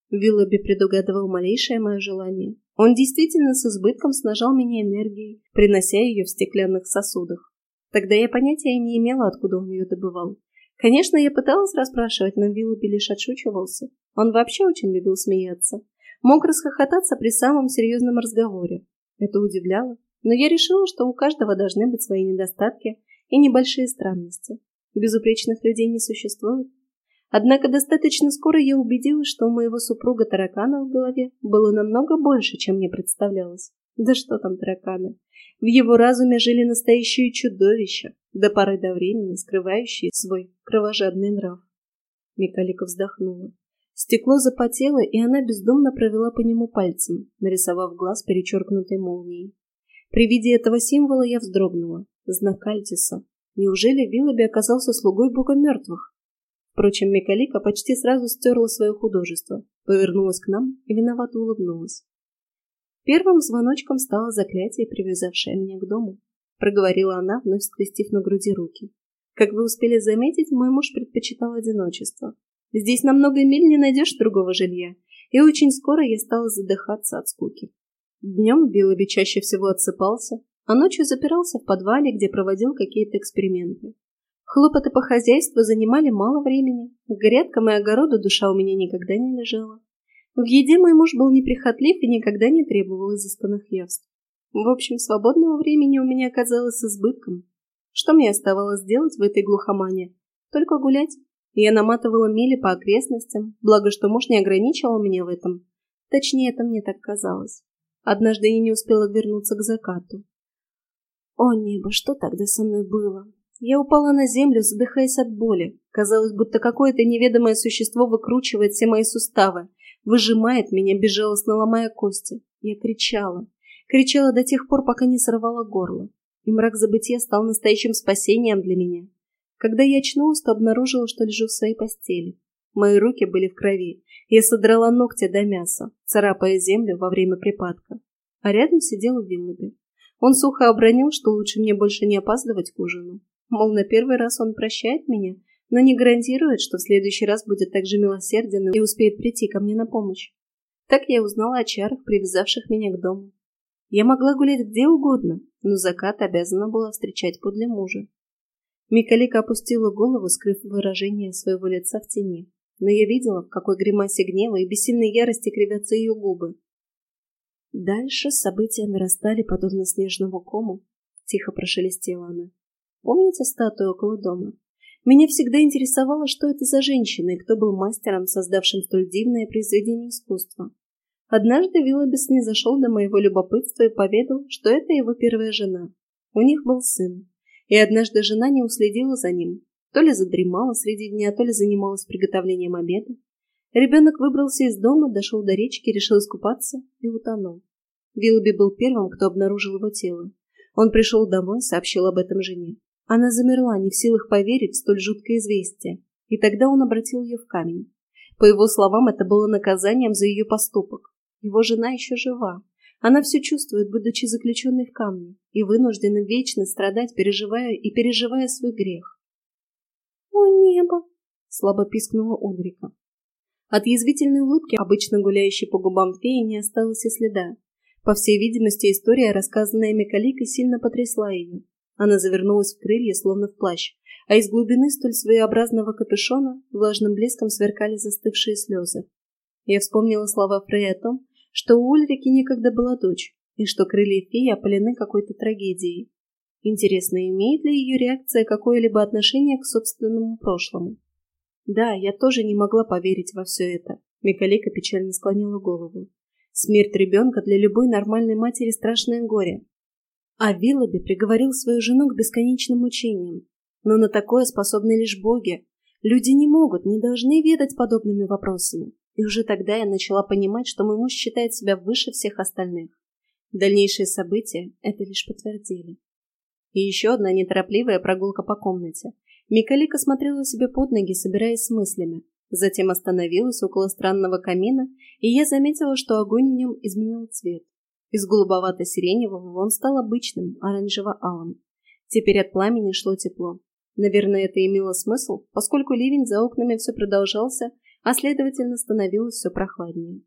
Виллоби предугадывал малейшее мое желание. Он действительно с избытком снажал меня энергией, принося ее в стеклянных сосудах. Тогда я понятия не имела, откуда он ее добывал. Конечно, я пыталась расспрашивать, но Виллоби лишь отшучивался. Он вообще очень любил смеяться. Мог расхохотаться при самом серьезном разговоре. Это удивляло, но я решила, что у каждого должны быть свои недостатки и небольшие странности. Безупречных людей не существует. Однако достаточно скоро я убедилась, что у моего супруга тараканов в голове было намного больше, чем мне представлялось. Да что там тараканы? В его разуме жили настоящие чудовища, до поры до времени скрывающие свой кровожадный нрав. Микалика вздохнула. Стекло запотело, и она бездумно провела по нему пальцем, нарисовав глаз перечеркнутой молнией. При виде этого символа я вздрогнула. Знак Альтиса, Неужели Виллоби оказался слугой бога мертвых? Впрочем, Микалика почти сразу стерла свое художество, повернулась к нам и виновато улыбнулась. Первым звоночком стало заклятие, привязавшее меня к дому, проговорила она, вновь скрестив на груди руки. Как вы успели заметить, мой муж предпочитал одиночество. Здесь на много миль не найдешь другого жилья, и очень скоро я стала задыхаться от скуки. Днем Виллоби чаще всего отсыпался, а ночью запирался в подвале, где проводил какие-то эксперименты. Хлопоты по хозяйству занимали мало времени, к грядкам и огороду душа у меня никогда не лежала. В еде мой муж был неприхотлив и никогда не требовал изысканных явств. В общем, свободного времени у меня оказалось избытком. Что мне оставалось делать в этой глухомане? Только гулять. Я наматывала мили по окрестностям, благо что муж не ограничивал меня в этом. Точнее, это мне так казалось. Однажды я не успела вернуться к закату. О небо, что тогда со мной было? Я упала на землю, задыхаясь от боли. Казалось, будто какое-то неведомое существо выкручивает все мои суставы, выжимает меня, безжалостно ломая кости. Я кричала. Кричала до тех пор, пока не сорвала горло. И мрак забытия стал настоящим спасением для меня. Когда я очнулась, то обнаружила, что лежу в своей постели. Мои руки были в крови. Я содрала ногти до мяса, царапая землю во время припадка. А рядом сидел Виллоби. Он сухо обронил, что лучше мне больше не опаздывать к ужину. Мол, на первый раз он прощает меня, но не гарантирует, что в следующий раз будет так же милосерден и успеет прийти ко мне на помощь. Так я узнала о чарах, привязавших меня к дому. Я могла гулять где угодно, но закат обязана была встречать подле мужа. Микалика опустила голову, скрыв выражение своего лица в тени, но я видела, в какой гримасе гнева и бессильной ярости кривятся ее губы. Дальше события нарастали подобно снежному кому, тихо прошелестела она. Помните статую около дома? Меня всегда интересовало, что это за женщина и кто был мастером, создавшим столь дивное произведение искусства. Однажды Виллобис не зашел до моего любопытства и поведал, что это его первая жена. У них был сын. И однажды жена не уследила за ним. То ли задремала среди дня, то ли занималась приготовлением обеда. Ребенок выбрался из дома, дошел до речки, решил искупаться и утонул. Виллоби был первым, кто обнаружил его тело. Он пришел домой, сообщил об этом жене. Она замерла, не в силах поверить в столь жуткое известие. И тогда он обратил ее в камень. По его словам, это было наказанием за ее поступок. Его жена еще жива. Она все чувствует, будучи заключенной в камне, и вынуждена вечно страдать, переживая и переживая свой грех. «О, небо!» — слабо пискнула Ульрика. От язвительной улыбки, обычно гуляющей по губам феи, не осталось и следа. По всей видимости, история, рассказанная Микаликой, сильно потрясла ее. Она завернулась в крылья, словно в плащ, а из глубины столь своеобразного капюшона влажным блеском сверкали застывшие слезы. Я вспомнила слова Фрея о том, что у Ульрики некогда была дочь, и что крылья феи опалены какой-то трагедией. Интересно, имеет ли ее реакция какое-либо отношение к собственному прошлому? Да, я тоже не могла поверить во все это. Микалика печально склонила голову. Смерть ребенка для любой нормальной матери страшное горе. А Виллоби приговорил свою жену к бесконечным мучениям. Но на такое способны лишь боги. Люди не могут, не должны ведать подобными вопросами. И уже тогда я начала понимать, что мой муж считает себя выше всех остальных. Дальнейшие события это лишь подтвердили. И еще одна неторопливая прогулка по комнате. Микалика смотрела себе под ноги, собираясь с мыслями. Затем остановилась около странного камина, и я заметила, что огонь в нем изменил цвет. Из голубовато-сиреневого он стал обычным, оранжево-алым. Теперь от пламени шло тепло. Наверное, это имело смысл, поскольку ливень за окнами все продолжался, а следовательно становилось все прохладнее.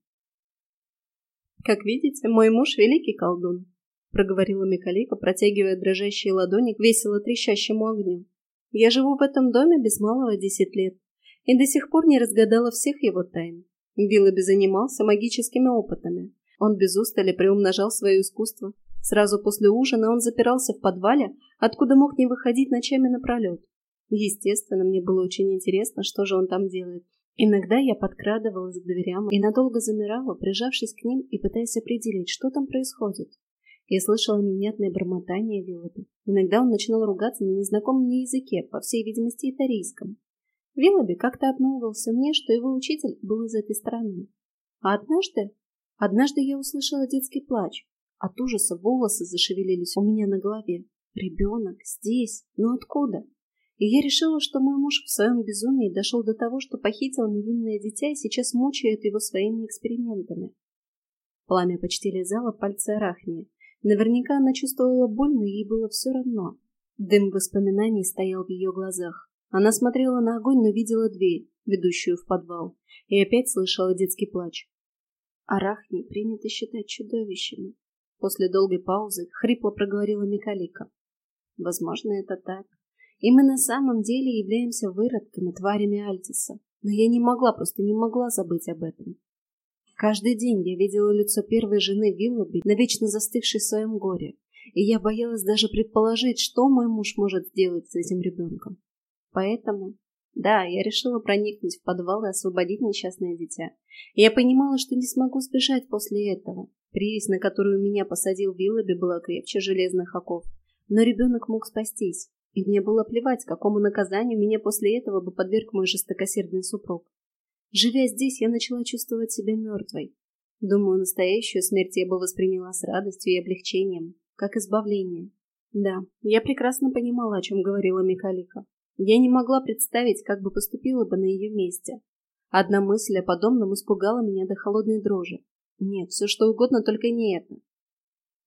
«Как видите, мой муж великий колдун», — проговорила Микалика, протягивая дрожащие ладони к весело трещащему огню. «Я живу в этом доме без малого десять лет и до сих пор не разгадала всех его тайн. Виллоби занимался магическими опытами. Он без устали приумножал свое искусство. Сразу после ужина он запирался в подвале, откуда мог не выходить ночами напролет. Естественно, мне было очень интересно, что же он там делает, Иногда я подкрадывалась к дверям и надолго замирала, прижавшись к ним и пытаясь определить, что там происходит. Я слышала невнятное бормотание Виллоби. Иногда он начинал ругаться на незнакомом мне языке, по всей видимости, итарийском. Виллоби как-то обмолвился мне, что его учитель был из этой страны. А однажды, однажды я услышала детский плач. От ужаса волосы зашевелились у меня на голове. Ребенок здесь, но откуда? И я решила, что мой муж в своем безумии дошел до того, что похитил невинное дитя и сейчас мучает его своими экспериментами. Пламя почти лизало пальцы Арахнии. Наверняка она чувствовала боль, но ей было все равно. Дым воспоминаний стоял в ее глазах. Она смотрела на огонь, но видела дверь, ведущую в подвал, и опять слышала детский плач. Арахни принято считать чудовищами. После долгой паузы хрипло проговорила Микалика. Возможно, это так. И мы на самом деле являемся выродками, тварями Альтиса. Но я не могла, просто не могла забыть об этом. Каждый день я видела лицо первой жены Виллоби, навечно застывшей в своем горе, и я боялась даже предположить, что мой муж может сделать с этим ребенком. Поэтому, да, я решила проникнуть в подвал и освободить несчастное дитя. Я понимала, что не смогу сбежать после этого. Привязь, на которую меня посадил Виллоби, была крепче железных оков. Но ребенок мог спастись. И мне было плевать, какому наказанию меня после этого бы подверг мой жестокосердный супруг. Живя здесь, я начала чувствовать себя мертвой. Думаю, настоящую смерть я бы восприняла с радостью и облегчением, как избавление. Да, я прекрасно понимала, о чем говорила Микалика. Я не могла представить, как бы поступила бы на ее месте. Одна мысль о подобном испугала меня до холодной дрожи. Нет, все что угодно, только не это.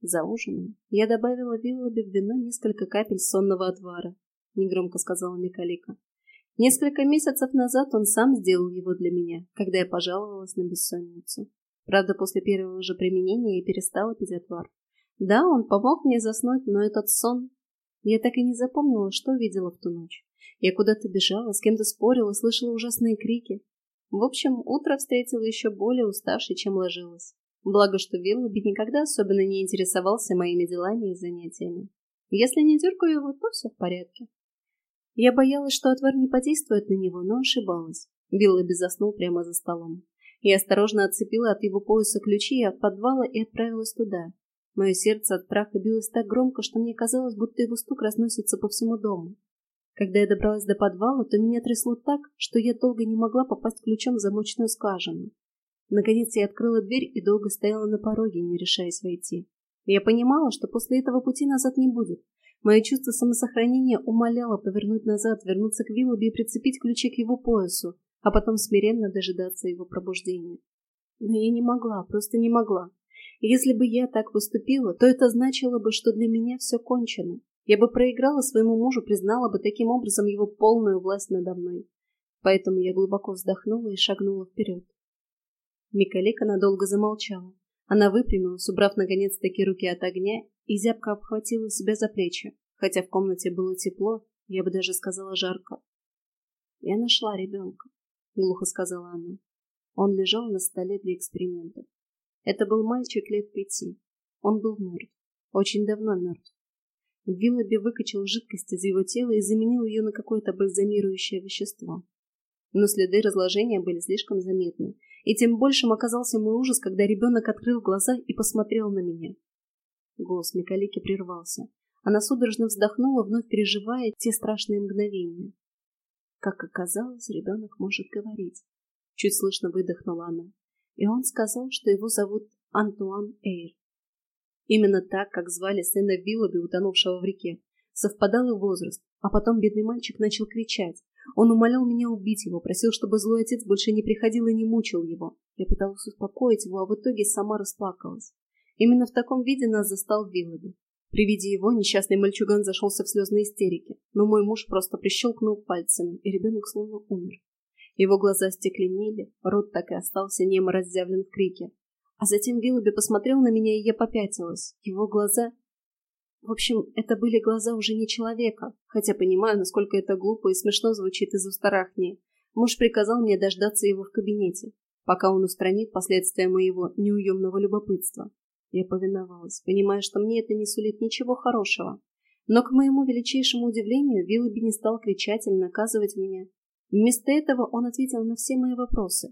За ужином я добавила Виллобе в вино несколько капель сонного отвара, негромко сказала Микалика. Несколько месяцев назад он сам сделал его для меня, когда я пожаловалась на бессонницу. Правда, после первого же применения я перестала пить отвар. Да, он помог мне заснуть, но этот сон... Я так и не запомнила, что видела в ту ночь. Я куда-то бежала, с кем-то спорила, слышала ужасные крики. В общем, утро встретила еще более уставшей, чем ложилась. Благо, что Виллоби никогда особенно не интересовался моими делами и занятиями. Если не дергаю его, то все в порядке. Я боялась, что отвар не подействует на него, но ошибалась. Виллоби заснул прямо за столом. Я осторожно отцепила от его пояса ключи от подвала и отправилась туда. Мое сердце от праха билось так громко, что мне казалось, будто его стук разносится по всему дому. Когда я добралась до подвала, то меня трясло так, что я долго не могла попасть ключом в замочную скважину. Наконец я открыла дверь и долго стояла на пороге, не решаясь войти. Я понимала, что после этого пути назад не будет. Мое чувство самосохранения умоляло повернуть назад, вернуться к Виллоби и прицепить ключи к его поясу, а потом смиренно дожидаться его пробуждения. Но я не могла, просто не могла. Если бы я так поступила, то это значило бы, что для меня все кончено. Я бы проиграла своему мужу, признала бы таким образом его полную власть надо мной. Поэтому я глубоко вздохнула и шагнула вперед. Микалека надолго замолчала. Она выпрямилась, убрав наконец-таки руки от огня, и зябко обхватила себя за плечи, хотя в комнате было тепло, я бы даже сказала жарко. «Я нашла ребенка», — глухо сказала она. Он лежал на столе для экспериментов. Это был мальчик лет пяти. Он был мертв. Очень давно мертв. Виллоби выкачал жидкость из его тела и заменил ее на какое-то бальзамирующее вещество. Но следы разложения были слишком заметны, и тем большим оказался мой ужас, когда ребенок открыл глаза и посмотрел на меня. Голос Микалики прервался. Она судорожно вздохнула, вновь переживая те страшные мгновения. Как оказалось, ребенок может говорить. Чуть слышно выдохнула она. И он сказал, что его зовут Антуан Эйр. Именно так, как звали сына Виллоби, утонувшего в реке. Совпадал и возраст, а потом бедный мальчик начал кричать. Он умолял меня убить его, просил, чтобы злой отец больше не приходил и не мучил его. Я пыталась успокоить его, а в итоге сама расплакалась. Именно в таком виде нас застал Виллоби. При виде его несчастный мальчуган зашелся в слезные истерики, но мой муж просто прищелкнул пальцами, и ребенок словно умер. Его глаза стекленели, рот так и остался немо разъявлен в крике. А затем Виллоби посмотрел на меня, и я попятилась. Его глаза... В общем, это были глаза уже не человека, хотя понимаю, насколько это глупо и смешно звучит из уст Арахнии. Муж приказал мне дождаться его в кабинете, пока он устранит последствия моего неуемного любопытства. Я повиновалась, понимая, что мне это не сулит ничего хорошего. Но, к моему величайшему удивлению, Виллоби не стал кричать или наказывать меня. Вместо этого он ответил на все мои вопросы.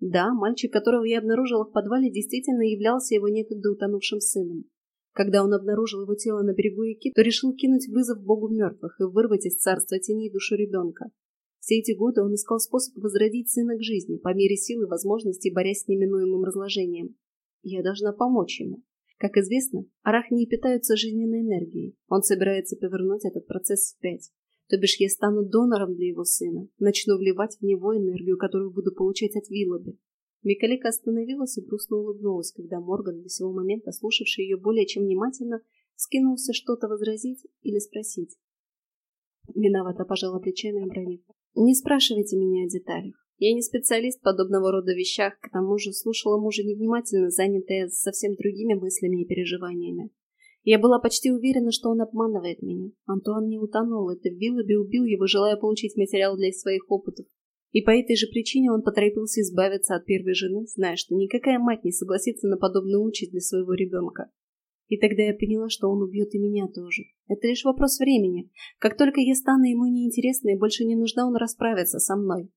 Да, мальчик, которого я обнаружила в подвале, действительно являлся его некогда утонувшим сыном. Когда он обнаружил его тело на берегу реки, то решил кинуть вызов богу мертвых и вырвать из царства теней душу ребенка. Все эти годы он искал способ возродить сына к жизни, по мере сил и возможностей борясь с неминуемым разложением. Я должна помочь ему. Как известно, арахнии питаются жизненной энергией. Он собирается повернуть этот процесс вспять. То бишь я стану донором для его сына, начну вливать в него энергию, которую буду получать от Виллоби. Микалика остановилась и грустно улыбнулась, когда Морган, до сего момента слушавший ее более чем внимательно, скинулся что-то возразить или спросить. Виновата пожала плечами обронив. Не спрашивайте меня о деталях. Я не специалист подобного рода вещах, к тому же слушала мужа невнимательно, занятая совсем другими мыслями и переживаниями. Я была почти уверена, что он обманывает меня. Антуан не утонул, это Виллоби убил его, желая получить материал для своих опытов. И по этой же причине он поторопился избавиться от первой жены, зная, что никакая мать не согласится на подобную участь для своего ребенка. И тогда я поняла, что он убьет и меня тоже. Это лишь вопрос времени. Как только я стану ему неинтересной и больше не нужна, он расправится со мной.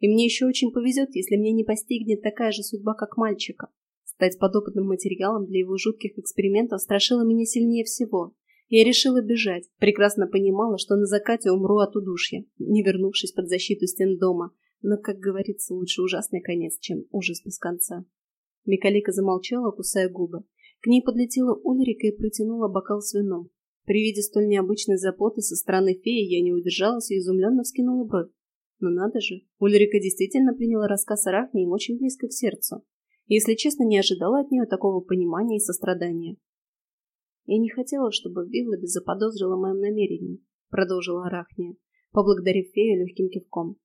И мне еще очень повезет, если мне не постигнет такая же судьба, как мальчика. Стать подопытным материалом для его жутких экспериментов страшило меня сильнее всего. Я решила бежать, прекрасно понимала, что на закате умру от удушья, не вернувшись под защиту стен дома. Но, как говорится, лучше ужасный конец, чем ужас без конца. Микалика замолчала, кусая губы. К ней подлетела Ульрика и протянула бокал с вином. При виде столь необычной заботы со стороны феи я не удержалась и изумленно вскинула бровь. Но надо же, Ульрика действительно приняла рассказ о Рахне им очень близко к сердцу. Если честно, не ожидала от нее такого понимания и сострадания. «Я не хотела, чтобы Виллоби заподозрила моем намерении», — продолжила Арахния, поблагодарив фею легким кивком.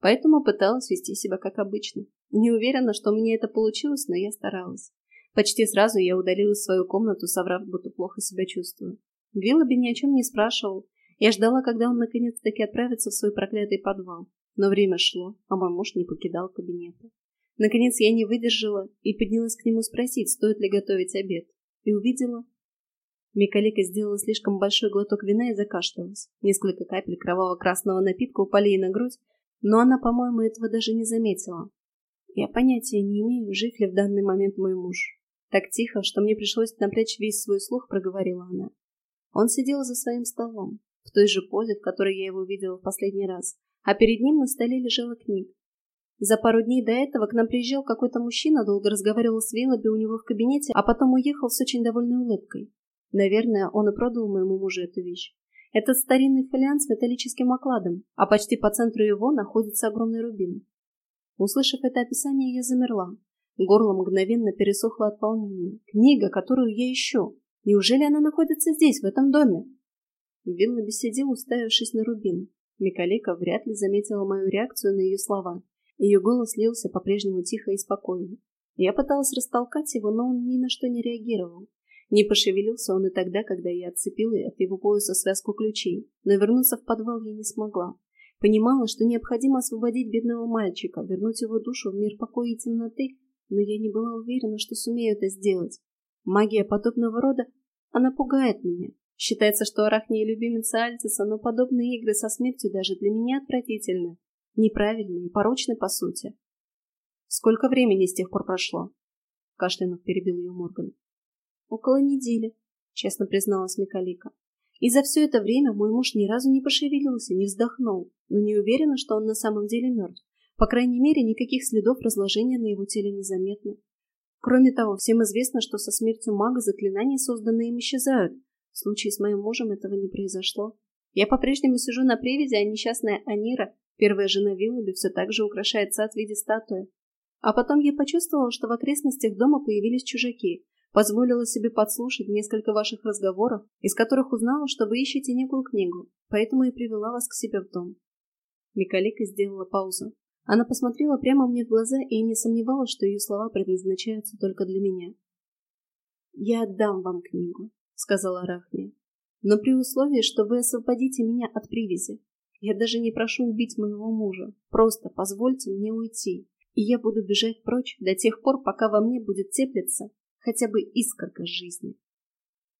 «Поэтому пыталась вести себя как обычно. Не уверена, что меня это получилось, но я старалась. Почти сразу я удалилась в свою комнату, соврав, будто плохо себя чувствую. Виллоби ни о чем не спрашивал. Я ждала, когда он наконец-таки отправится в свой проклятый подвал. Но время шло, а мой муж не покидал кабинета. Наконец я не выдержала и поднялась к нему спросить, стоит ли готовить обед. И увидела... Микалика сделала слишком большой глоток вина и закашлялась. Несколько капель кроваво-красного напитка упали ей на грудь, но она, по-моему, этого даже не заметила. Я понятия не имею, жив ли в данный момент мой муж. Так тихо, что мне пришлось напрячь весь свой слух, проговорила она. Он сидел за своим столом, в той же позе, в которой я его видела в последний раз, а перед ним на столе лежала книга. За пару дней до этого к нам приезжал какой-то мужчина, долго разговаривал с Виллоби у него в кабинете, а потом уехал с очень довольной улыбкой. Наверное, он и продал моему мужу эту вещь. Это старинный фолиант с металлическим окладом, а почти по центру его находится огромный рубин. Услышав это описание, я замерла, Горло мгновенно пересохло от волнения. Книга, которую я ищу. Неужели она находится здесь, в этом доме? Вилла сидел, уставившись на Рубин. Микалика вряд ли заметила мою реакцию на ее слова. Ее голос лился по-прежнему тихо и спокойно. Я пыталась растолкать его, но он ни на что не реагировал. Не пошевелился он и тогда, когда я отцепила от его пояса связку ключей, но вернуться в подвал я не смогла. Понимала, что необходимо освободить бедного мальчика, вернуть его душу в мир покоя и темноты, но я не была уверена, что сумею это сделать. Магия подобного рода, она пугает меня. Считается, что Арахния любимица Альциса, но подобные игры со смертью даже для меня отвратительны, неправильны и порочны по сути. Сколько времени с тех пор прошло? Кашлянув перебил ее Морган. Около недели, честно призналась Микалика. И за все это время мой муж ни разу не пошевелился, не вздохнул, но не уверена, что он на самом деле мертв. По крайней мере, никаких следов разложения на его теле незаметно. Кроме того, всем известно, что со смертью мага заклинания, созданные им, исчезают. В случае с моим мужем этого не произошло. Я по-прежнему сижу на привязи, а несчастная Анира, первая жена Виллоби, все так же украшает сад в виде статуи. А потом я почувствовала, что в окрестностях дома появились чужаки. Позволила себе подслушать несколько ваших разговоров, из которых узнала, что вы ищете некую книгу, поэтому и привела вас к себе в дом. Микалика сделала паузу. Она посмотрела прямо мне в глаза и не сомневалась, что ее слова предназначаются только для меня. «Я отдам вам книгу», — сказала Арахния, «но при условии, что вы освободите меня от привязи. Я даже не прошу убить моего мужа, просто позвольте мне уйти, и я буду бежать прочь до тех пор, пока во мне будет теплиться хотя бы искорка жизни».